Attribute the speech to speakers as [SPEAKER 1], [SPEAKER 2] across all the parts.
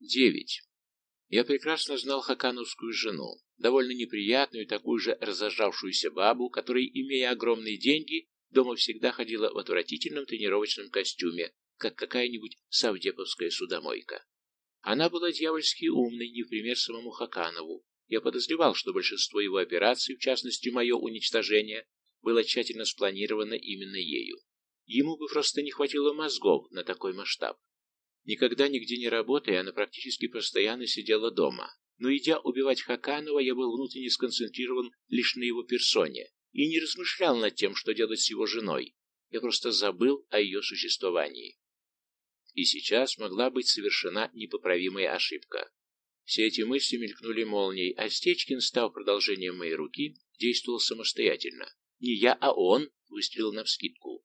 [SPEAKER 1] Девять. Я прекрасно знал хакановскую жену, довольно неприятную, такую же разожравшуюся бабу, которая, имея огромные деньги, дома всегда ходила в отвратительном тренировочном костюме, как какая-нибудь савдеповская судомойка. Она была дьявольски умной, не в пример самому Хаканову. Я подозревал, что большинство его операций, в частности мое уничтожение, было тщательно спланировано именно ею. Ему бы просто не хватило мозгов на такой масштаб. Никогда нигде не работая, она практически постоянно сидела дома. Но идя убивать Хаканова, я был внутренне сконцентрирован лишь на его персоне и не размышлял над тем, что делать с его женой. Я просто забыл о ее существовании. И сейчас могла быть совершена непоправимая ошибка. Все эти мысли мелькнули молнией, а Стечкин, став продолжением моей руки, действовал самостоятельно. Не я, а он выстрелил навскидку.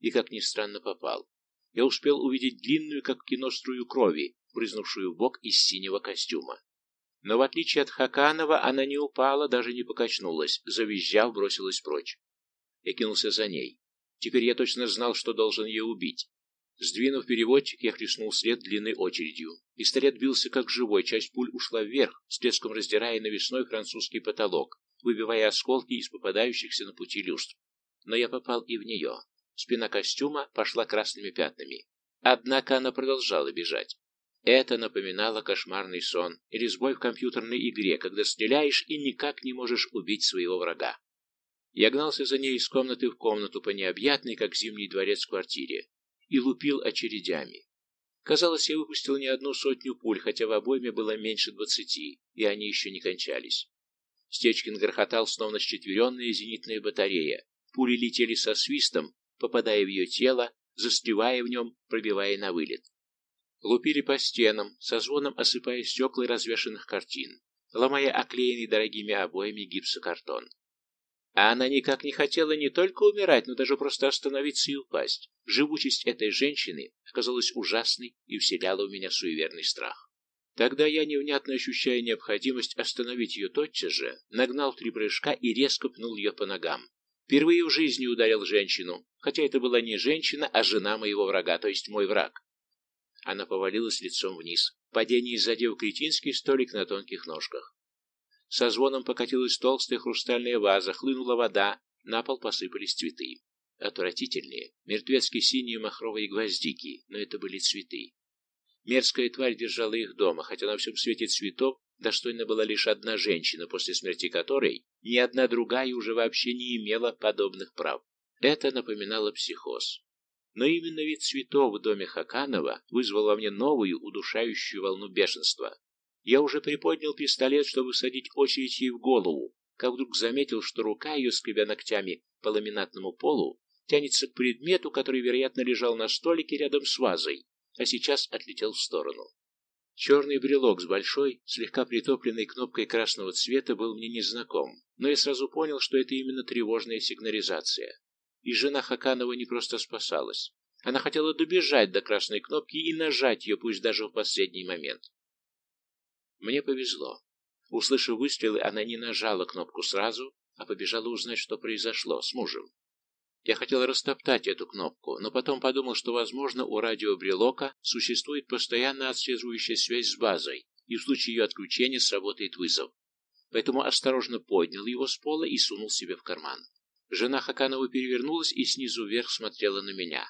[SPEAKER 1] И, как ни странно, попал я успел увидеть длинную, как в кино, струю крови, брызнувшую в бок из синего костюма. Но в отличие от Хаканова, она не упала, даже не покачнулась, завизжав, бросилась прочь. Я кинулся за ней. Теперь я точно знал, что должен ее убить. Сдвинув переводчик, я хлестнул след длинной очередью. Пистолет бился как живой, часть пуль ушла вверх, с треском раздирая навесной французский потолок, выбивая осколки из попадающихся на пути люстр. Но я попал и в нее. Спина костюма пошла красными пятнами. Однако она продолжала бежать. Это напоминало кошмарный сон или сбой в компьютерной игре, когда стреляешь и никак не можешь убить своего врага. Я гнался за ней из комнаты в комнату по необъятной, как зимний дворец, квартире и лупил очередями. Казалось, я выпустил не одну сотню пуль, хотя в обойме было меньше двадцати, и они еще не кончались. Стечкин грохотал, словно счетверенная зенитная батарея. Пули летели со свистом, попадая в ее тело, застревая в нем, пробивая на вылет. Лупили по стенам, со звоном осыпая стекла развешанных картин, ломая оклеенный дорогими обоями гипсокартон. А она никак не хотела не только умирать, но даже просто остановиться и упасть. Живучесть этой женщины оказалась ужасной и вселяла в меня суеверный страх. Тогда я, невнятно ощущая необходимость остановить ее тотчас же, нагнал три прыжка и резко пнул ее по ногам. Впервые в жизни ударил женщину, хотя это была не женщина, а жена моего врага, то есть мой враг. Она повалилась лицом вниз. Падение задев кретинский столик на тонких ножках. Со звоном покатилась толстая хрустальная ваза, хлынула вода, на пол посыпались цветы. Отвратительные, мертвецки синие махровые гвоздики, но это были цветы. Мерзкая тварь держала их дома, хотя на всем свете цветов достойна была лишь одна женщина, после смерти которой ни одна другая уже вообще не имела подобных прав. Это напоминало психоз. Но именно вид цветов в доме Хаканова вызвал во мне новую удушающую волну бешенства. Я уже приподнял пистолет, чтобы садить очередь ей в голову, как вдруг заметил, что рука ее, скребя ногтями по ламинатному полу, тянется к предмету, который, вероятно, лежал на столике рядом с вазой, а сейчас отлетел в сторону. Черный брелок с большой, слегка притопленной кнопкой красного цвета был мне незнаком, но я сразу понял, что это именно тревожная сигнализация. И жена Хаканова не просто спасалась. Она хотела добежать до красной кнопки и нажать ее, пусть даже в последний момент. Мне повезло. Услышав выстрелы, она не нажала кнопку сразу, а побежала узнать, что произошло с мужем. Я хотел растоптать эту кнопку, но потом подумал, что, возможно, у радиобрелока существует постоянно отслеживающая связь с базой, и в случае ее отключения сработает вызов. Поэтому осторожно поднял его с пола и сунул себе в карман. Жена Хаканова перевернулась и снизу вверх смотрела на меня.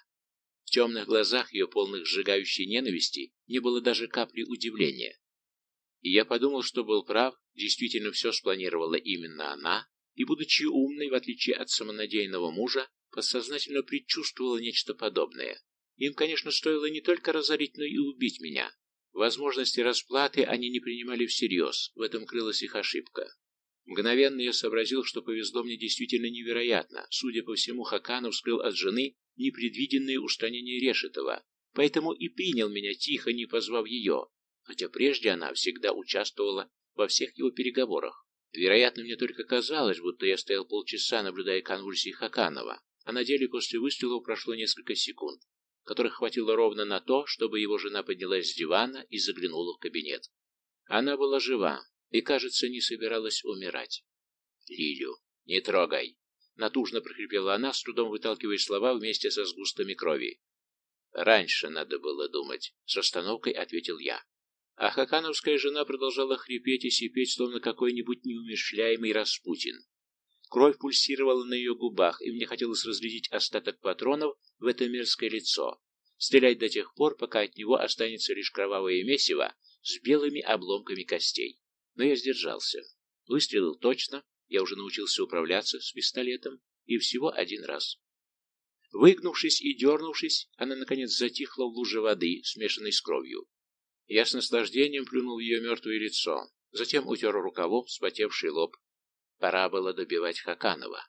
[SPEAKER 1] В темных глазах ее, полных сжигающей ненависти, не было даже капли удивления. И я подумал, что был прав, действительно все спланировала именно она, и, будучи умной, в отличие от самонадеянного мужа, подсознательно предчувствовала нечто подобное. Им, конечно, стоило не только разорить, но и убить меня. Возможности расплаты они не принимали всерьез, в этом крылась их ошибка. Мгновенно я сообразил, что повезло мне действительно невероятно. Судя по всему, Хаканов скрыл от жены непредвиденные устранения Решетова, поэтому и принял меня тихо, не позвав ее, хотя прежде она всегда участвовала во всех его переговорах. Вероятно, мне только казалось, будто я стоял полчаса, наблюдая конвульсии Хаканова, а на деле после выстрела прошло несколько секунд, которых хватило ровно на то, чтобы его жена поднялась с дивана и заглянула в кабинет. Она была жива и, кажется, не собиралась умирать. «Лилю, не трогай!» Натужно прохрипела она, с трудом выталкивая слова вместе со сгустами крови. «Раньше надо было думать», — с расстановкой ответил я. А хакановская жена продолжала хрипеть и сипеть, словно какой-нибудь неумешляемый Распутин. Кровь пульсировала на ее губах, и мне хотелось разглядеть остаток патронов в это мерзкое лицо, стрелять до тех пор, пока от него останется лишь кровавое месиво с белыми обломками костей. Но я сдержался. Выстрелил точно, я уже научился управляться с пистолетом, и всего один раз. Выгнувшись и дернувшись, она, наконец, затихла в луже воды, смешанной с кровью. Я с наслаждением плюнул в ее мертвое лицо, затем утер рукавом вспотевший лоб. Пора было добивать Хаканова.